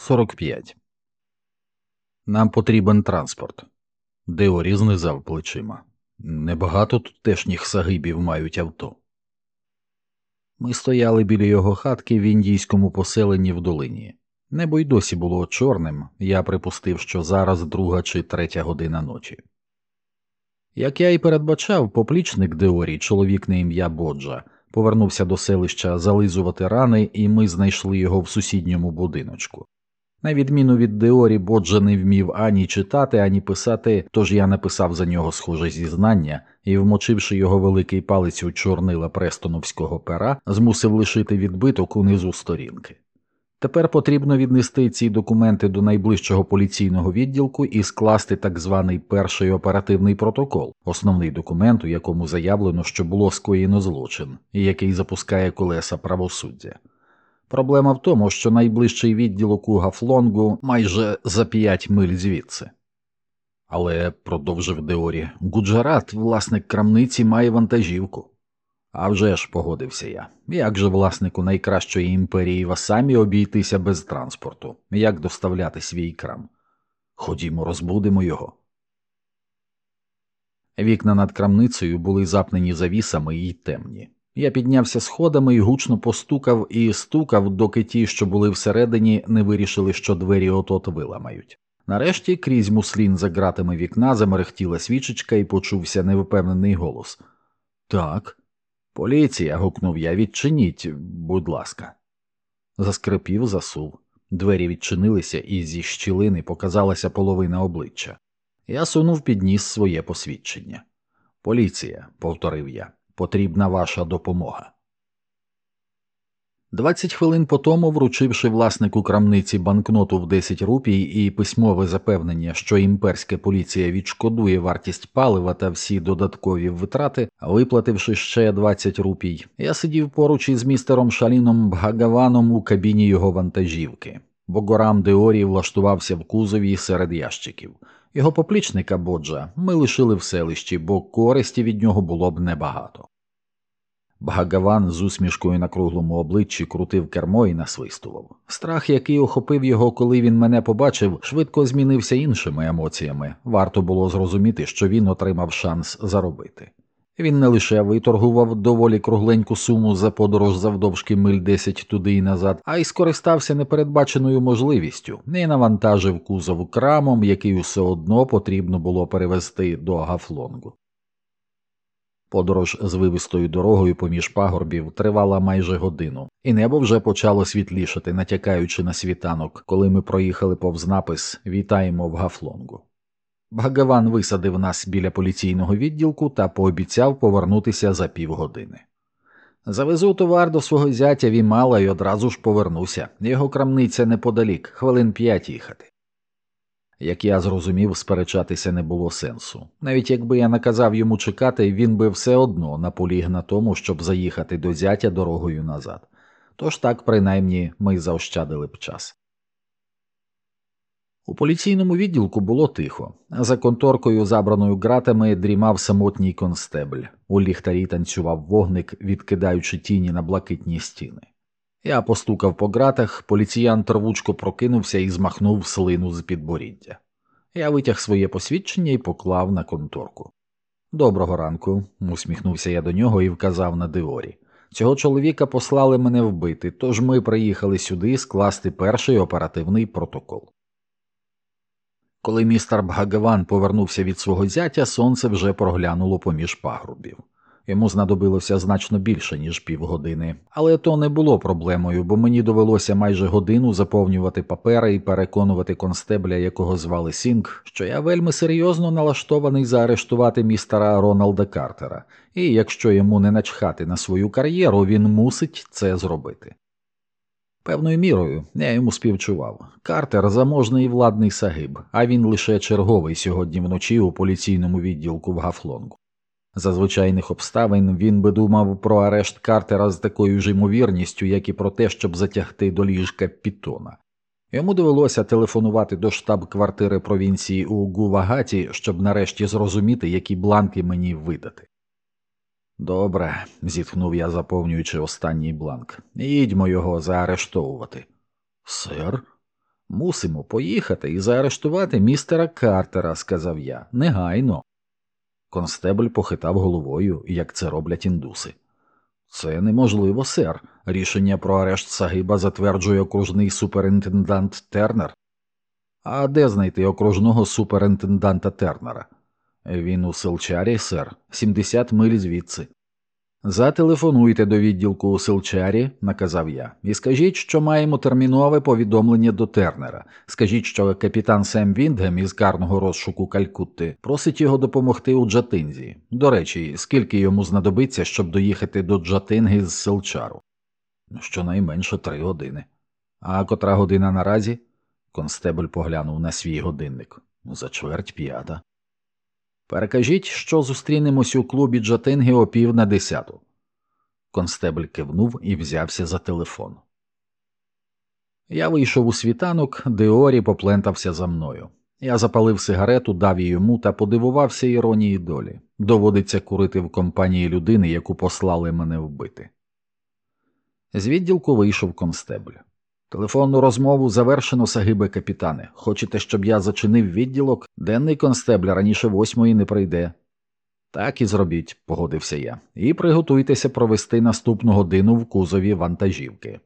45. Нам потрібен транспорт. Деорі знизав плечима. Небагато тутешніх сагибів мають авто. Ми стояли біля його хатки в індійському поселенні в долині. Небо й досі було чорним, я припустив, що зараз друга чи третя година ночі. Як я й передбачав, поплічник Деорі, чоловік на ім'я Боджа, повернувся до селища зализувати рани, і ми знайшли його в сусідньому будиночку. На відміну від Деорі, Боджа не вмів ані читати, ані писати, тож я написав за нього схоже зізнання і, вмочивши його великий палець у чорнила престоновського пера, змусив лишити відбиток унизу сторінки. Тепер потрібно віднести ці документи до найближчого поліційного відділку і скласти так званий перший оперативний протокол, основний документ, у якому заявлено, що було скоєно злочин, і який запускає колеса правосуддя. Проблема в тому, що найближчий відділок у Гафлонгу майже за п'ять миль звідси. Але, продовжив Деорі, Гуджарат, власник крамниці, має вантажівку. «А вже ж, погодився я. Як же власнику найкращої імперії Васамі обійтися без транспорту, як доставляти свій крам? Ходімо, розбудемо його. Вікна над крамницею були запнені завісами і темні. Я піднявся сходами і гучно постукав і стукав, доки ті, що були всередині, не вирішили, що двері от-от виламають. Нарешті крізь муслін за ґратами вікна замерехтіла свічечка і почувся невпевнений голос. Так. Поліція. гукнув я, відчиніть, будь ласка. Заскрипів, засув. Двері відчинилися, і зі щілини показалася половина обличчя. Я сунув підніс своє посвідчення. Поліція, повторив я, потрібна ваша допомога. Двадцять хвилин по тому, вручивши власнику крамниці банкноту в 10 рупій і письмове запевнення, що імперська поліція відшкодує вартість палива та всі додаткові витрати, виплативши ще 20 рупій, я сидів поруч із містером Шаліном Бхагаваном у кабіні його вантажівки. Богорам Деорі влаштувався в кузові серед ящиків. Його поплічника Боджа ми лишили в селищі, бо користі від нього було б небагато. Бхагаван з усмішкою на круглому обличчі крутив кермо і насвистував. Страх, який охопив його, коли він мене побачив, швидко змінився іншими емоціями. Варто було зрозуміти, що він отримав шанс заробити. Він не лише виторгував доволі кругленьку суму за подорож завдовжки миль 10 туди і назад, а й скористався непередбаченою можливістю, не навантажив кузов крамом, який усе одно потрібно було перевезти до Гафлонгу. Подорож з вивистою дорогою поміж пагорбів тривала майже годину, і небо вже почало світлішати, натякаючи на світанок, коли ми проїхали повз напис Вітаємо в Гафлонгу. Бхагаван висадив нас біля поліційного відділку та пообіцяв повернутися за півгодини. Завезу товар до свого зятя Вімала і одразу ж повернуся. Його крамниця неподалік, хвилин п'ять їхати. Як я зрозумів, сперечатися не було сенсу. Навіть якби я наказав йому чекати, він би все одно наполіг на тому, щоб заїхати до зятя дорогою назад. Тож так, принаймні, ми заощадили б час. У поліційному відділку було тихо, за конторкою, забраною ґратами, дрімав самотній констебль. У ліхтарі танцював вогник, відкидаючи тіні на блакитні стіни. Я постукав по ґратах, поліціянт рвучко прокинувся і змахнув слину з підборіддя. Я витяг своє посвідчення і поклав на конторку. Доброго ранку, усміхнувся я до нього і вказав на Деорі. Цього чоловіка послали мене вбити, тож ми приїхали сюди скласти перший оперативний протокол. Коли містер Бхагаван повернувся від свого зятя, сонце вже проглянуло поміж пагрубів. Йому знадобилося значно більше, ніж півгодини, але то не було проблемою, бо мені довелося майже годину заповнювати папери і переконувати констебля, якого звали Сінг, що я вельми серйозно налаштований заарештувати містера Роналда Картера, і якщо йому не начхати на свою кар'єру, він мусить це зробити. Певною мірою я йому співчував. Картер заможний владний сагиб, а він лише черговий сьогодні вночі у поліційному відділку в Гафлонгу. За звичайних обставин він би думав про арешт Картера з такою ж ймовірністю, як і про те, щоб затягти до ліжка Пітона. Йому довелося телефонувати до штаб-квартири провінції у Гувагаті, щоб нарешті зрозуміти, які бланки мені видати. Добре, зітхнув я, заповнюючи останній бланк. Їдьмо його заарештовувати. Сер? Мусимо поїхати і заарештувати містера Картера, сказав я, негайно. Констебль похитав головою, як це роблять індуси. Це неможливо, сер. Рішення про арешт Сагиба затверджує окружний суперінтендант Тернер. А де знайти окружного суперінтенданта Тернера? Він у Селчарі, сер, 70 миль звідси. Зателефонуйте до відділку у Селчарі, наказав я, і скажіть, що маємо термінове повідомлення до Тернера. Скажіть, що капітан Сем Віндгем із карного розшуку Калькутти просить його допомогти у Джатинзі. До речі, скільки йому знадобиться, щоб доїхати до Джатинги з Селчару? Щонайменше три години. А котра година наразі? Констебль поглянув на свій годинник. За чверть п'ята. Перекажіть, що зустрінемось у клубі Джатинги о пів на десяту. Констебль кивнув і взявся за телефон. Я вийшов у світанок, Деорі поплентався за мною. Я запалив сигарету, дав її йому та подивувався іронії долі. Доводиться курити в компанії людини, яку послали мене вбити. З відділку вийшов констебль. Телефонну розмову завершено, Сагибе капітане. Хочете, щоб я зачинив відділок? Денний констебль раніше восьмої не прийде. Так і зробіть, погодився я, і приготуйтеся провести наступну годину в кузові вантажівки.